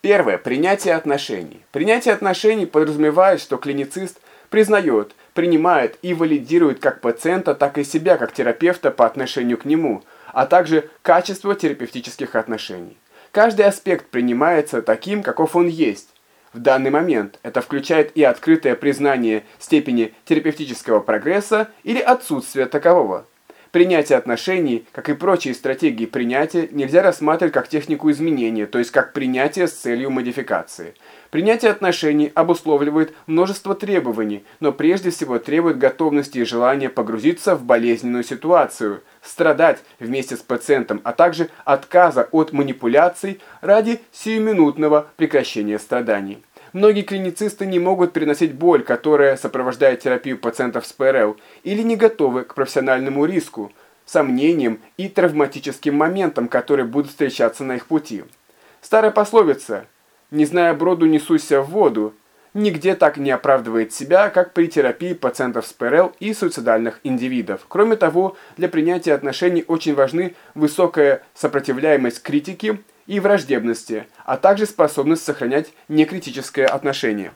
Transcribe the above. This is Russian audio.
Первое. Принятие отношений. Принятие отношений подразумевает, что клиницист признает, принимает и валидирует как пациента, так и себя как терапевта по отношению к нему, а также качество терапевтических отношений. Каждый аспект принимается таким, каков он есть. В данный момент это включает и открытое признание степени терапевтического прогресса или отсутствие такового. Принятие отношений, как и прочие стратегии принятия, нельзя рассматривать как технику изменения, то есть как принятие с целью модификации. Принятие отношений обусловливает множество требований, но прежде всего требует готовности и желания погрузиться в болезненную ситуацию, страдать вместе с пациентом, а также отказа от манипуляций ради сиюминутного прекращения страданий. Многие клиницисты не могут переносить боль, которая сопровождает терапию пациентов с ПРЛ, или не готовы к профессиональному риску, сомнениям и травматическим моментам, которые будут встречаться на их пути. Старая пословица «не зная броду, несуйся в воду» нигде так не оправдывает себя, как при терапии пациентов с ПРЛ и суицидальных индивидов. Кроме того, для принятия отношений очень важны высокая сопротивляемость критики и враждебности, а также способность сохранять некритическое отношение.